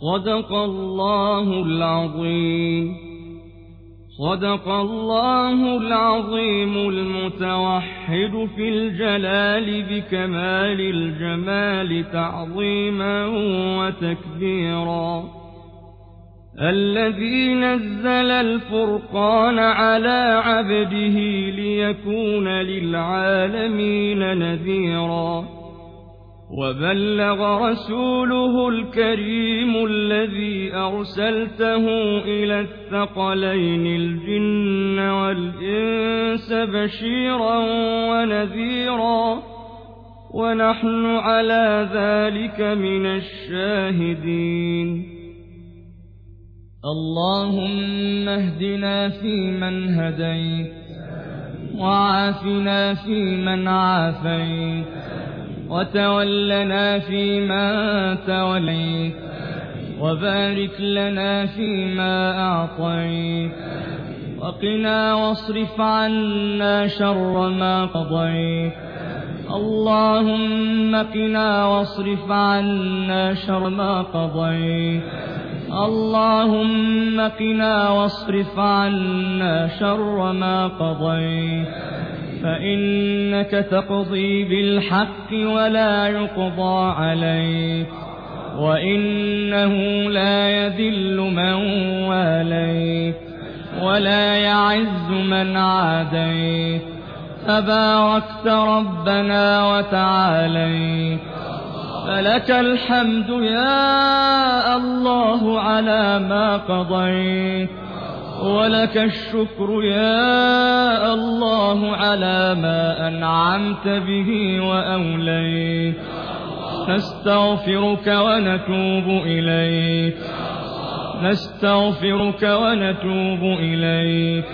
صدق الله العظيم. صدق الله العظيم المتوحد في الجلال بكمال الجمال تعظيما وتكبيرا. الذي نزل الفرقان على عبده ليكون للعالمين نذيرا. وبلغ رسوله الكريم الذي أرسلته إلى الثقلين الجن والإنس بشيرا ونذيرا ونحن على ذلك من الشاهدين. اللهم اهدنا فيمن هديت وعافنا فيمن عافيت وتولنا فيما توليت وبارك لنا فيما أعطيت وقنا واصرف عنا شر ما قضيت اللهم قنا واصرف عنا شر ما قضيت اللهم قنا واصرف عنا شر ما قضيت فإنك تقضي بالحق ولا يقضى عليك وإنه لا يذل من واليك ولا يعز من عاديت تباركت ربنا وتعاليت فلك الحمد يا الله على ما قضيت ولك الشكر يا الله على ما أنعمت به وأوليت. نستغفرك ونتوب إليك. نستغفرك ونتوب إليك.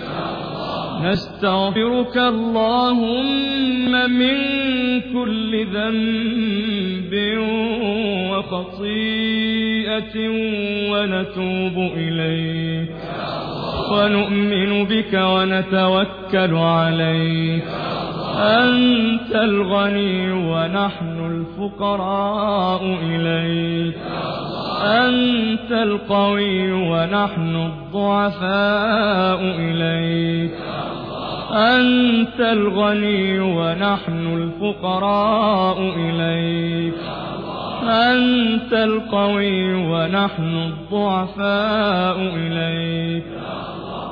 نستغفرك اللهم من كل ذنب وخطيئة ونتوب إليك. ونؤمن بك ونتوكل عليك. أنت الغني ونحن الفقراء إليك. أنت القوي ونحن الضعفاء إليك. أنت الغني ونحن الفقراء إليك. أنت القوي ونحن الضعفاء إليك.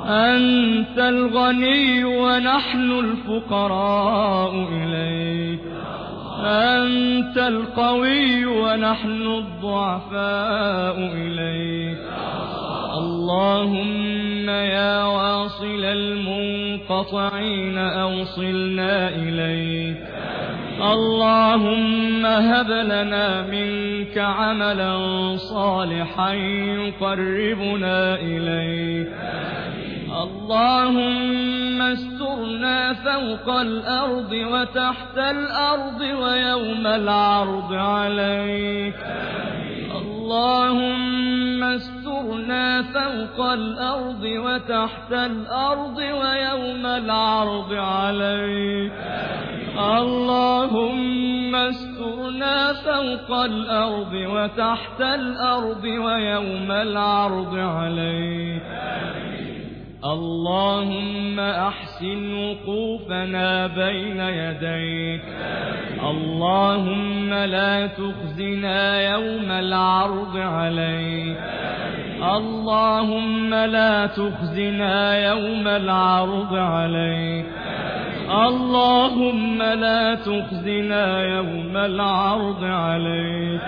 أنت الغني ونحن الفقراء إليك. أنت القوي ونحن الضعفاء إليك. اللهم يا واصل المنقطعين أوصلنا إليك. اللهم هب لنا منك عملا صالحا يقربنا إليك. اللهم استرنا فوق الأرض وتحت الأرض ويوم العرض عليك. اللهم استرنا فوق الأرض وتحت الأرض ويوم العرض عليك. اللهم استرنا فوق الأرض وتحت الأرض ويوم العرض عليك. اللهم أحسن وقوفنا بين يديك. اللهم لا تخزنا يوم العرض عليك. اللهم لا تخزنا يوم العرض عليك. اللهم لا تخزنا يوم العرض عليك.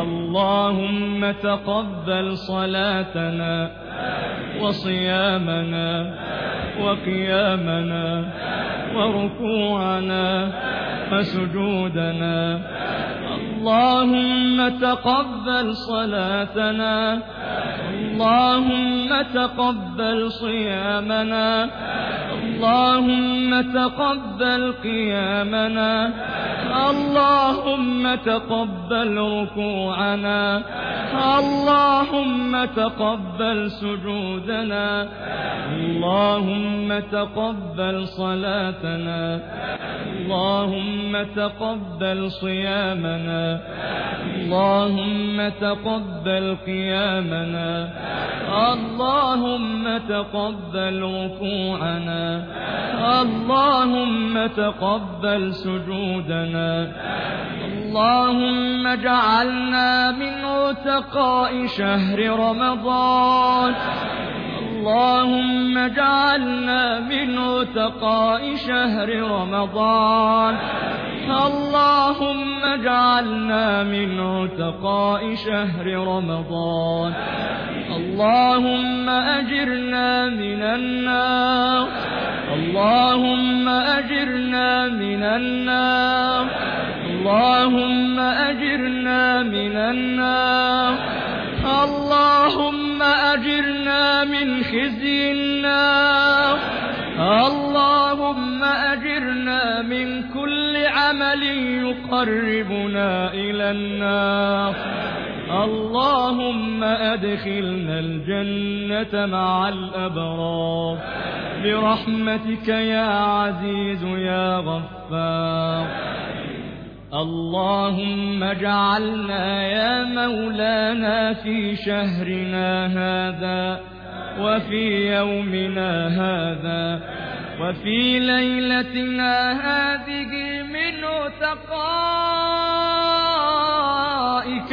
اللهم تقبل صلاتنا. وصيامنا وقيامنا وركوعنا وسجودنا. اللهم تقبل صلاتنا اللهم تقبل صيامنا اللهم تقبل قيامنا اللهم تقبل ركوعنا. اللهم تقبل سجودنا. اللهم تقبل صلاتنا. اللهم تقبل صيامنا. اللهم تقبل قيامنا. اللهم تقبل ركوعنا. اللهم تقبل سجودنا. اللهم اجعلنا من عتقاء شهر رمضان. اللهم اجعلنا من عتقاء شهر رمضان. اللهم اجعلنا من عتقاء شهر رمضان. اللهم أجرنا من النار. اللهم أجرنا من النار. اللهم أجرنا من النار. اللهم أجرنا من خزي النار. اللهم أجرنا من كل عمل يقربنا إلى النار. اللهم أدخلنا الجنة مع الأبرار. برحمتك يا عزيز يا غفار. اللهم اجعلنا يا مولانا في شهرنا هذا وفي يومنا هذا وفي ليلتنا هذه من تقائك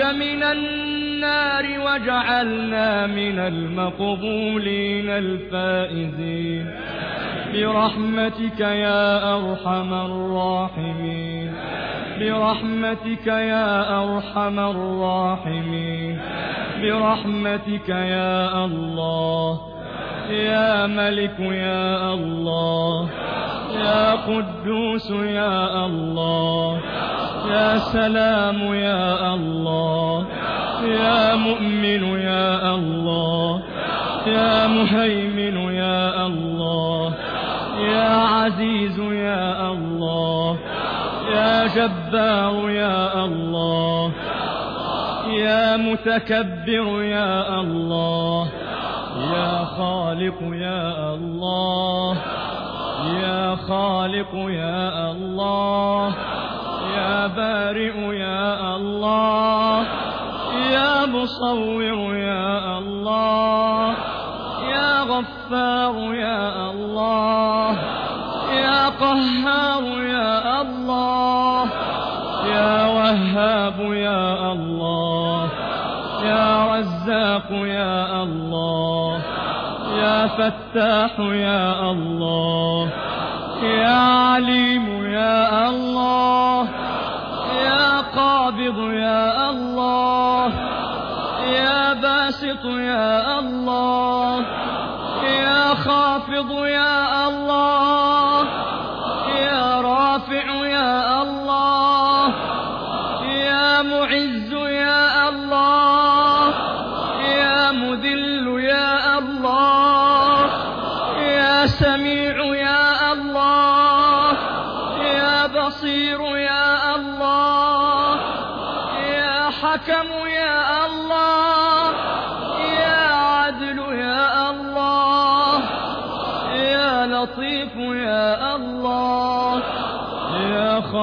من النار وجعلنا من المقبولين الفائزين برحمتك يا أرحم الراحمين. برحمتك يا أرحم الراحمين. برحمتك يا الله. يا ملك يا الله. يا قدوس يا الله. يا سلام يا الله. يا مؤمن يا الله. يا مهيمن يا الله. يا عزيز يا الله. جبار يا الله. يا متكبر يا الله. يا خالق يا الله. يا خالق يا الله. يا بارئ يا الله. يا مصور يا الله. يا غفار يا الله. قهار يا الله. يا وهاب يا الله. يا رزاق يا الله. يا فتاح يا الله. يا عليم يا الله. يا قابض يا الله. يا باسط يا الله.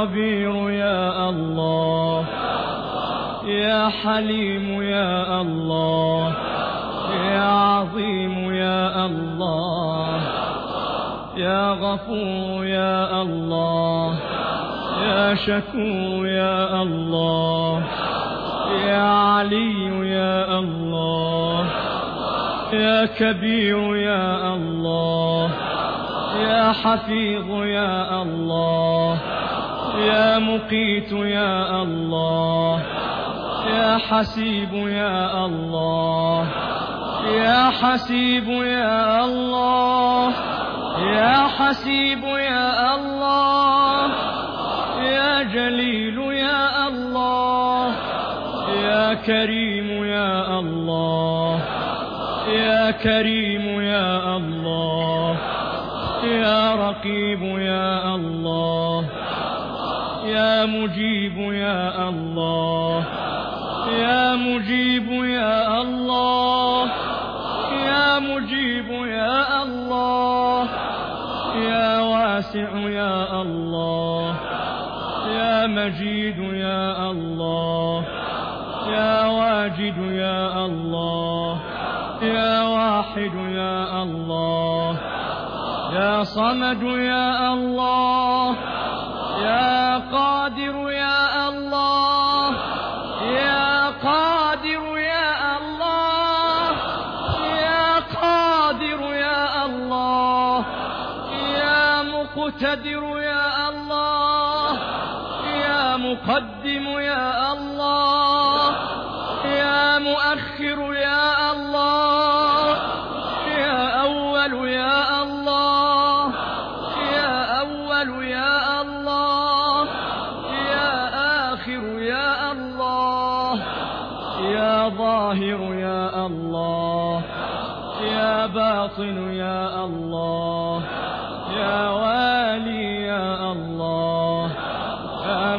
خبير يا الله. يا حليم يا الله. يا عظيم يا الله. يا غفور يا الله. يا شكور يا الله. يا علي يا الله. يا كبير يا الله. يا حفيظ يا الله. يا مقيت يا الله. يا حسيب يا الله. يا حسيب يا الله. يا حسيب يا الله. يا جليل يا الله. يا كريم يا الله. يا كريم يا الله. يا رقيب يا الله. يا مجيب يا الله. يا مجيب يا الله. يا مجيب يا الله. يا واسع يا الله. يا مجيد يا الله. يا واجد يا الله. يا واحد يا الله. يا صمد يا الله.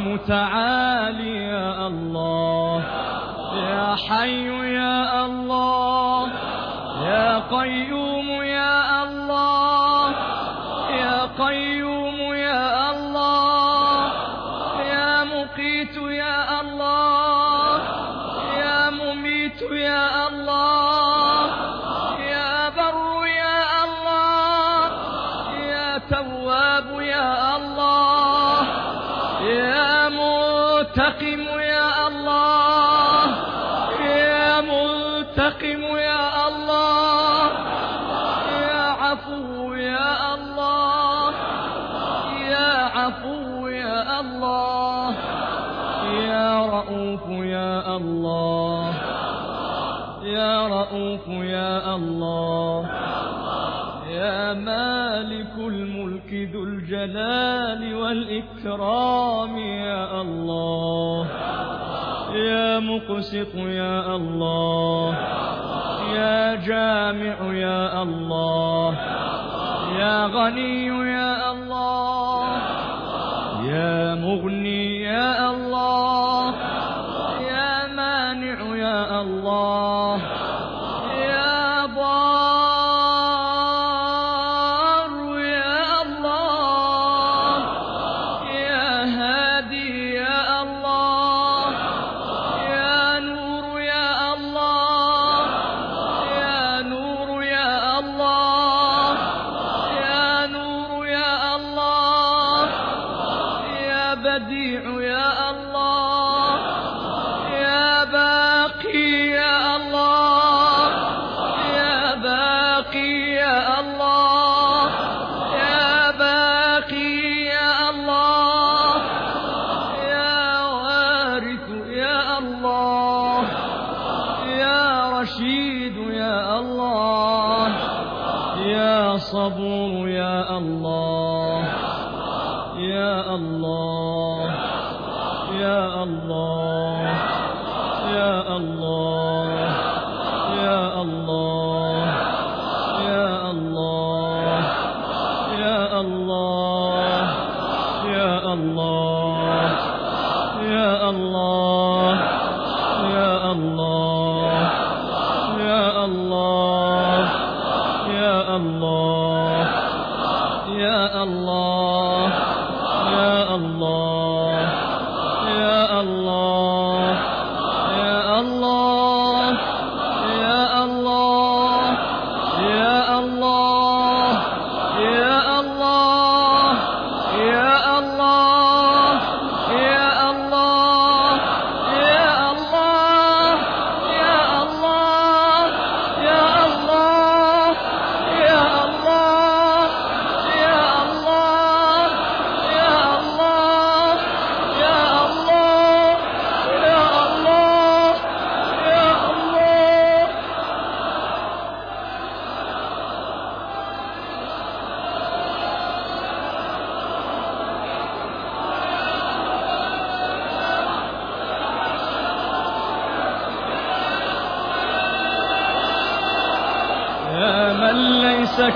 متعالي يا الله. يا حي يا الله. يا قيوم الجلال والإكرام يا الله. يا مقسط يا الله. يا جامع يا الله. يا غني يا الأمر يا الله يا الله. يا الله, يا الله.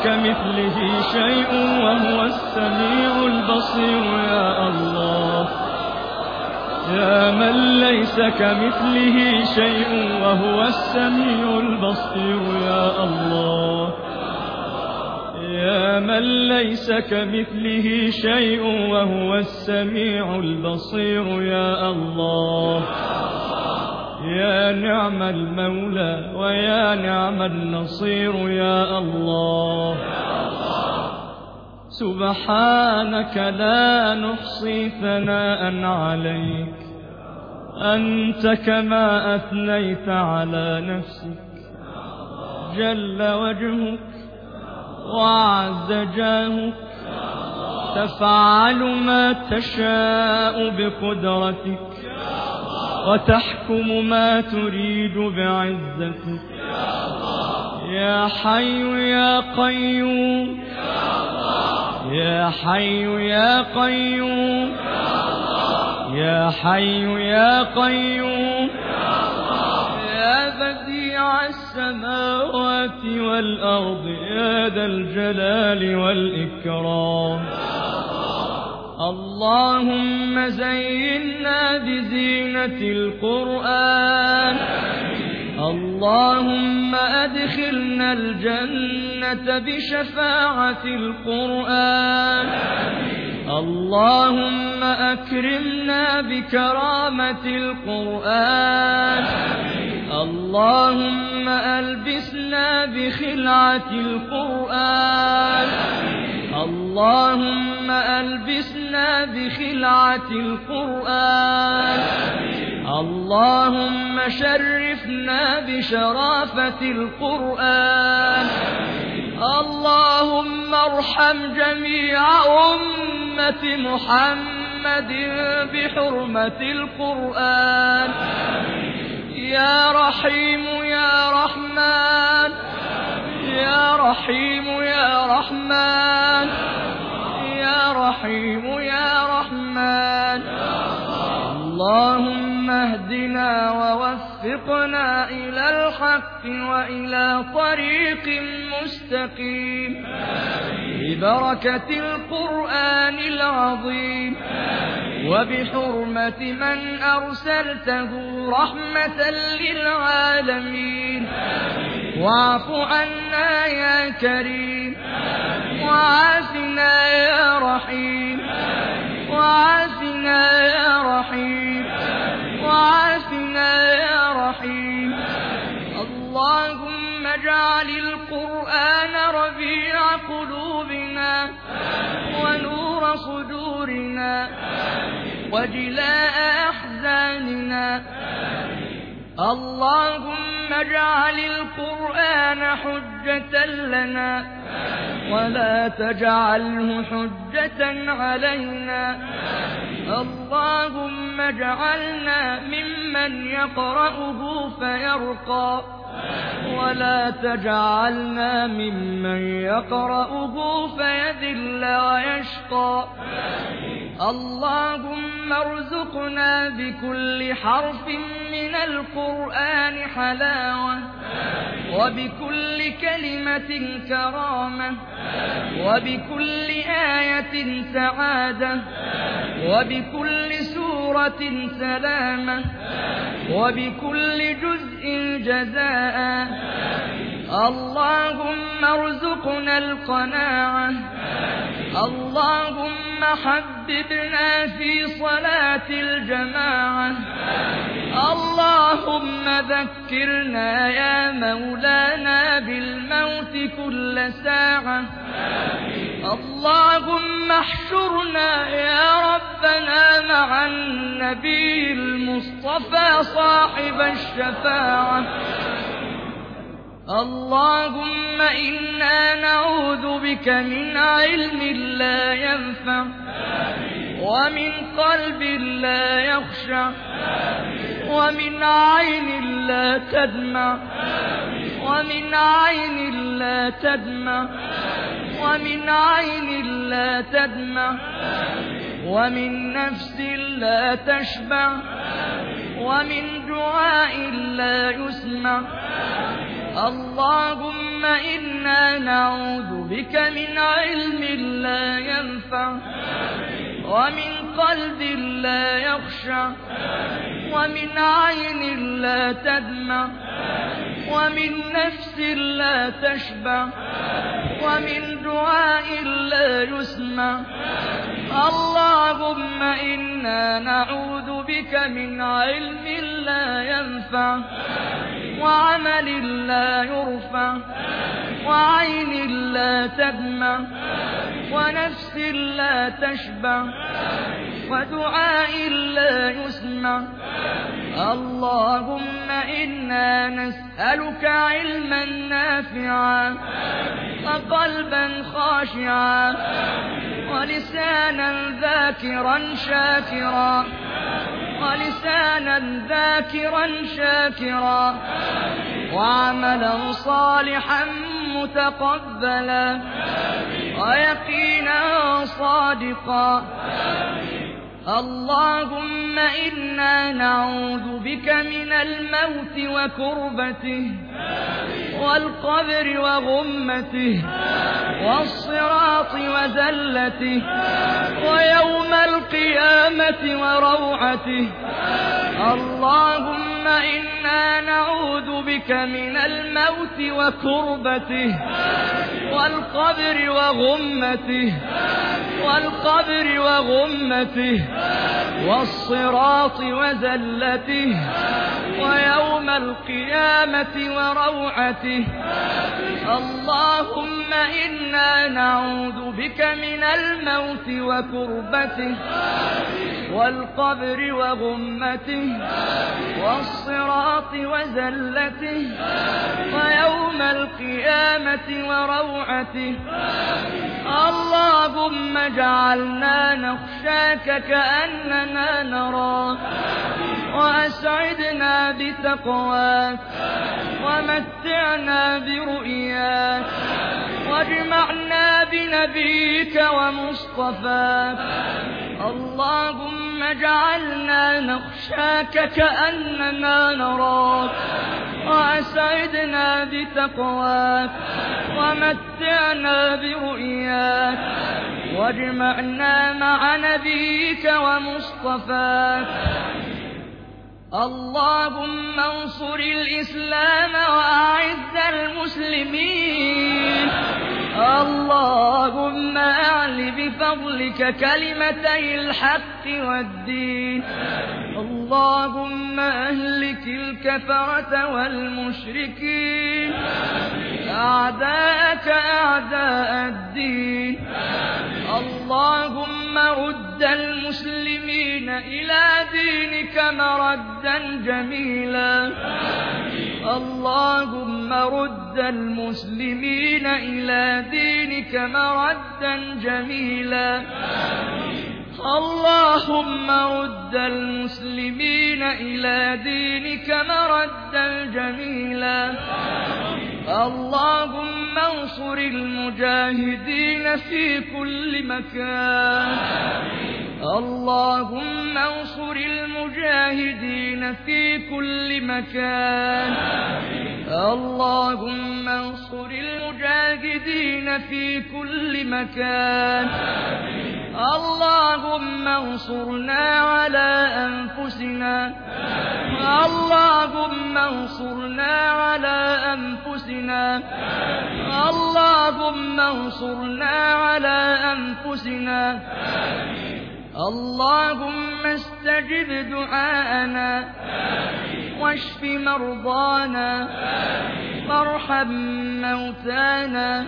كمثله شيء وهو السميع البصير يا الله. يا من ليس كمثله شيء وهو السميع البصير يا الله. يا من ليس كمثله شيء وهو السميع البصير يا الله. يا نعم المولى ويا نعم النصير يا الله. سبحانك لا نحصي ثناء عليك. أنت كما أثنيت على نفسك. جل وجهك وعز جاهك. تفعل ما تشاء بقدرتك. وتحكم ما تريد بعزتك. يا حي يا قيوم. يا حي يا قيوم. يا حي يا قيوم. يا بديع السماوات والأرض يا ذا الجلال والإكرام. اللهم زينا بزينة القرآن. اللهم أدخلنا الجنة بشفاعة القرآن. اللهم أكرمنا بكرامة القرآن. اللهم ألبسنا بخلعة القرآن. اللهم ألبسنا بخلعة القرآن. اللهم شرفنا بشرافة القرآن. اللهم ارحم جميع أمة محمد بحرمة القرآن. يا رحيم يا رحمن. يا رحيم يا رحمن. يا رحيم يا رحمن. اللهم اهدنا ووفقنا إلى الحق وإلى طريق مستقيم. ببركة القرآن العظيم. وبحرمة من أرسلته رحمة للعالمين. واعف عنا يا كريم. وعافنا يا رحيم. وعافنا يا رحيم. صدورنا وجلاء أحزاننا. اللهم اجعل القرآن حجة لنا. ولا تجعله حجة علينا. اللهم اجعلنا ممن يقرأه فيرقى. ولا تجعلنا ممن يقرأه فيذل ويشقى. اللهم ارزقنا بكل حرف من القرآن حلاوة وبكل كلمة كرامة وبكل آية سعادة وبكل سورة سلامة وبكل جزء جزاء. اللهم ارزقنا القناعة. اللهم حببنا في صلاة الجماعة. اللهم ذكرنا يا مولانا بالموت كل ساعة. اللهم احشرنا يا ربنا مع النبي المصطفى صاحب الشفاعة. اللهم إنا نعوذ بك من علم لا ينفع ومن قلب لا يخشع ومن عين لا تدمع ومن عين لا تدمع. ومن عين لا تدمع. ومن نفس لا تشبع. ومن دعاء لا يسمع. اللهم إنا نعوذ بك من علم لا ينفع. ومن قلب لا يخشع. ومن عين لا تدمع. ومن نفس لا تشبع. ومن دعاء لا يسمع. اللهم إنا نعوذ بك من علم لا ينفع وعمل لا يرفع وعين لا تدمع ونفس لا تشبع ودعاء لا يسمع. اللهم إنا نسألك علما نافعا وقلبا خاشعا ولسانا ذاكرا شاكرا ولسانا ذاكرا شاكرا وعملا صالحا متقبلا ويقينا صادقا. اللهم إنا نعوذ بك من الموت وكربته والقبر وغمته والصراط وزلته ويوم القيامة وروعته اللهم إنا نعوذ بك من الموت وكربته والقبر وغمته والقبر وغمته والصراط وزلته ويوم القيامة وروعته اللهم إنا نعوذ بك من الموت وكربته والقبر وغمته والصراط وزلته ويوم القيامة وروعته اللهم اجعلنا نخشاك كأننا نراك وأسعدنا بتقواك ومتعنا برؤياك واجمعنا بنبيك ومصطفاك اللهم اجعلنا نخشاك كأننا نراك. وأسعدنا بتقواك. ومتعنا برؤياك. واجمعنا مع نبيك ومصطفاك. اللهم انصر الإسلام وأعز المسلمين. اللهم أعل بفضلك كلمتي الحق والدين. اللهم أهلك الكفرة والمشركين. أعداءك أعداء الدين. اللهم رد المسلمين إلى دينك مردا جميلا. اللهم رد المسلمين إلى دينك مردا جميلا. اللهم رد المسلمين إلى دينك مردا جميلا اللهم انصر المجاهدين في كل مكان. اللهم انصر المجاهدين في كل مكان. اللهم انصر المجاهدين في كل مكان. اللهم انصرنا على أنفسنا. اللهم انصرنا على أنفسنا. اللهم انصرنا على أنفسنا. اللهم استجب دعاءنا. واشف مرضانا. وارحم موتانا.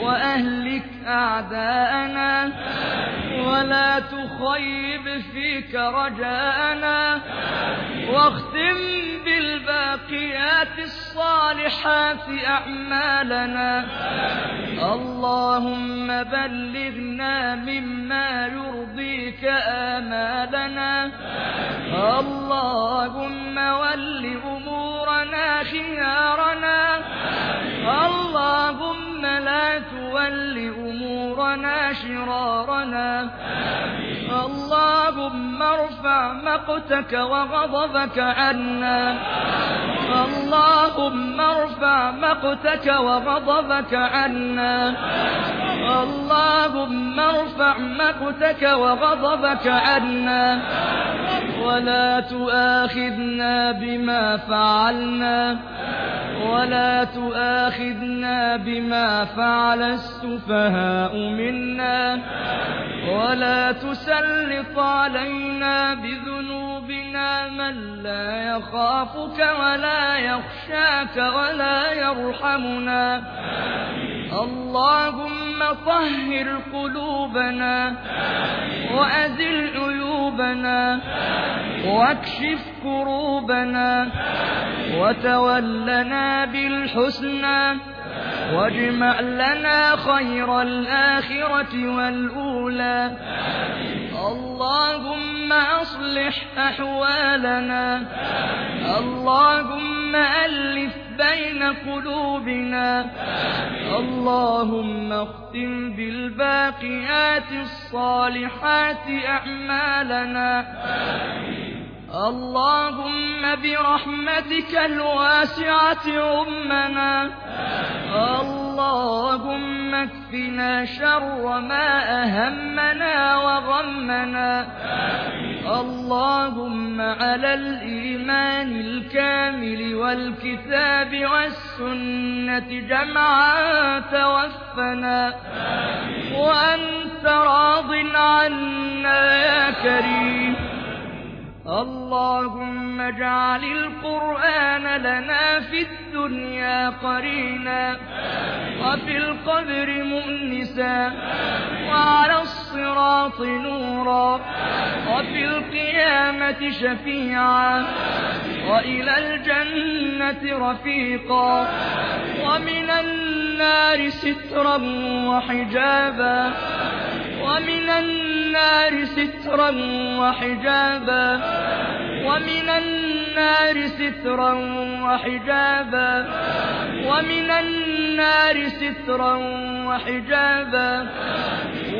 وأهلك أعداءنا. ولا تخيب فيك رجاءنا واختم بالباقيات الصالحات أعمالنا. اللهم بلغنا مما يرضيك آمالنا. اللهم ول أمورنا خيارنا. اللهم أمورنا شرارنا. اللهم ارفع مقتك وغضبك عنا. اللهم اللهم ارفع مقتك وغضبك عنا. اللهم ارفع مقتك وغضبك عنا. ولا تؤاخذنا بما فعلنا. ولا تؤاخذنا بما فعل السفهاء منا. ولا تسلط علينا بذنوبنا من لا يخافك ولا يخشاك ولا يرحمنا. اللهم طهر قلوبنا وأزل عيوبنا. واكشف كروبنا وتولنا بالحسنى واجمع لنا خير الآخرة والأولى. اللهم أصلح أحوالنا. اللهم ألف بين قلوبنا. اللهم اختم بالباقيات الصالحات أعمالنا. اللهم برحمتك الواسعة أمنا. اللهم اكفنا شر ما أهمنا وغمنا. اللهم على الإيمان الكامل والكتاب والسنة جمعا توفنا. وأنت راض عنا يا كريم. اللهم اجعل القرآن لنا في الدنيا قرينا وفي القبر مؤنسا وعلى الصراط نورا وفي القيامة شفيعا وإلى الجنة رفيقا ومن النار سترا وحجابا ومن النار سترا وحجابا. ومن النار سترا وحجابا. ومن النار سترا وحجابا.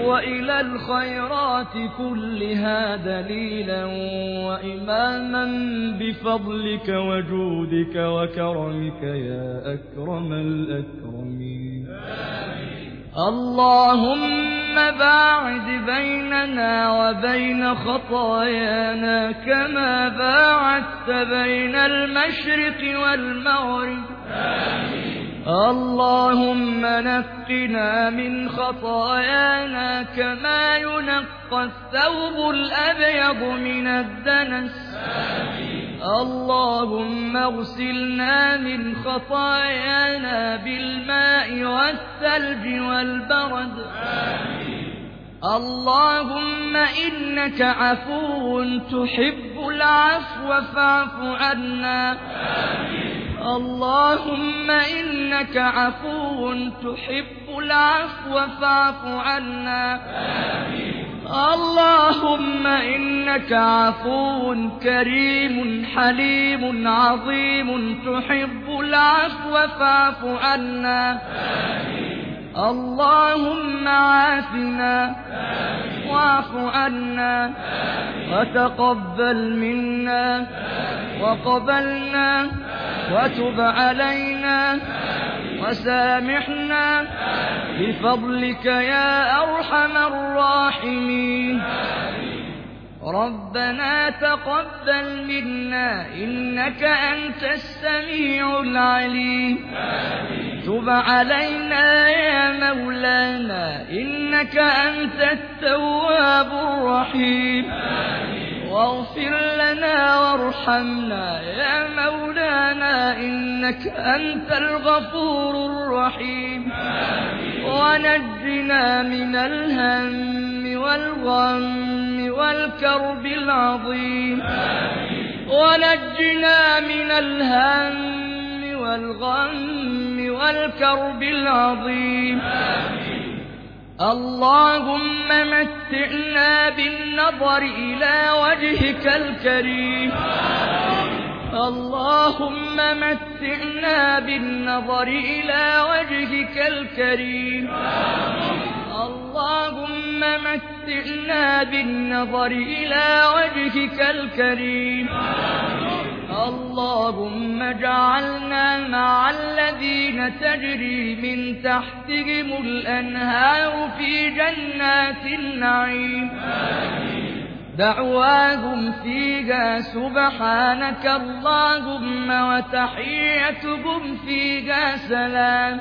وإلى الخيرات كلها دليلا وإماما بفضلك وجودك وكرمك يا أكرم الأكرمين. اللهم باعد بيننا وبين خطايانا كما باعدت بين المشرق والمغرب. اللهم نقنا من خطايانا كما ينقى الثوب الأبيض من الدنس. اللهم اغسلنا من خطايانا بالماء والثلج والبرد. اللهم إنك عفو تحب العفو فاعف عنا. اللهم إنك عفو تحب العفو فاعف عنا. آمين اللهم إنك عفو كريم حليم عظيم تحب العفو فاعف عنا. اللهم عافنا. واعف عنا. وتقبل منا. وقبلنا. وتب علينا. وسامحنا. بفضلك يا أرحم الراحمين. ربنا تقبل منا إنك أنت السميع العليم. تب علينا يا مولانا إنك أنت التواب الرحيم. واغفر لنا وارحمنا يا مولانا إنك أنت الغفور الرحيم. ونجنا من الهم والغم. والكرب العظيم. ونجنا من الهم والغم والكرب العظيم. اللهم متعنا بالنظر إلى وجهك الكريم. اللهم متعنا بالنظر إلى وجهك الكريم. اللهم متعنا بالنظر إلى وجهك الكريم. اللهم اجعلنا مع الذين تجري من تحتهم الأنهار في جنات النعيم. آمين دعواهم فيها سبحانك اللهم وتحيتهم فيها سلام.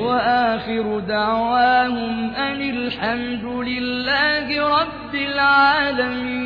وآخر دعواهم أن الحمد لله رب العالمين.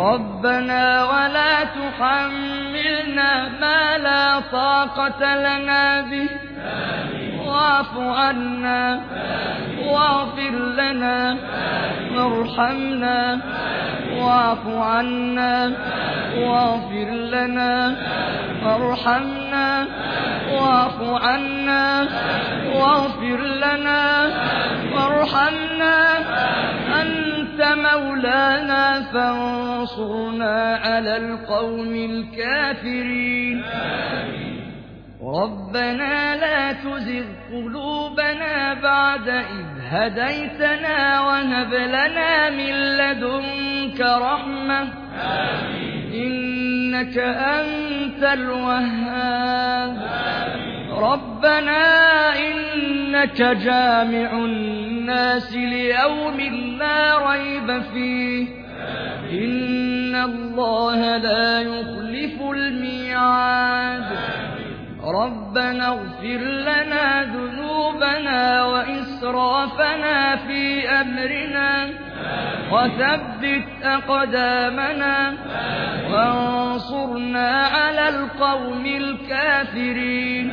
ربنا ولا تحملنا ما لا طاقة لنا به. واعف عنا. واغفر لنا. وارحمنا واعف عنا. واغفر لنا. وارحمنا واعف عنا. واغفر لنا. وارحمنا مولانا فانصرنا على القوم الكافرين. ربنا لا تزغ قلوبنا بعد إذ هديتنا وهب لنا من لدنك رحمة. آمين إنك أنت الوهاب. ربنا إنك جامع الناس ليوم لا ريب فيه. إن الله لا يخلف الميعاد. ربنا اغفر لنا ذنوبنا وإسرافنا في أمرنا. وثبت أقدامنا. وانصرنا على القوم الكافرين.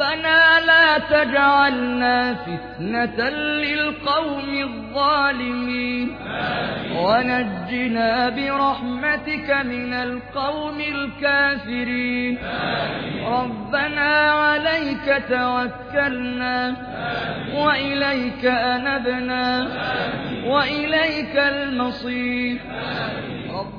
ربنا لا تجعلنا فتنة للقوم الظالمين. ونجنا برحمتك من القوم الكافرين. ربنا عليك توكلنا. وإليك أنبنا. وإليك المصير.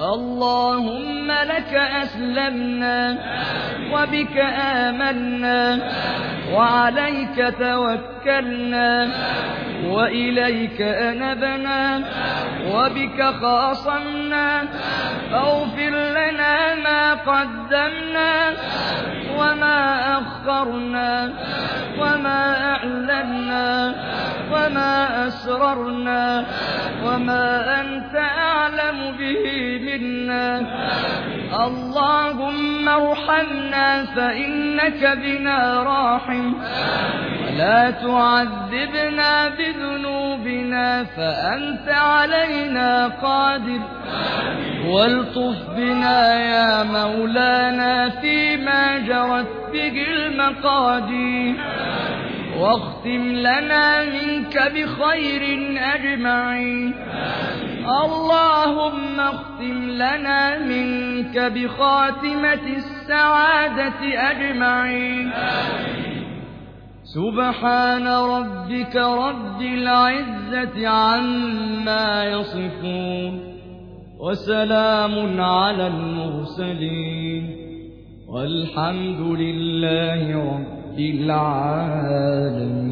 اللهم لك أسلمنا وبك آمنا وعليك توكلنا وإليك أنبنا وبك خاصمنا فاغفر لنا ما قدمنا وما أخرنا وما أعلنا أسررنا وما أنت أعلم به منا. اللهم ارحمنا فإنك بنا راحم. ولا تعذبنا بذنوبنا فأنت علينا قادر. والطف بنا يا مولانا فيما جرت به المقادير. واختم لنا منك بخير أجمعين. اللهم اختم لنا منك بخاتمة السعادة أجمعين. سبحان ربك رب العزة عما يصفون. وسلام على المرسلين. والحمد لله رب العالمين.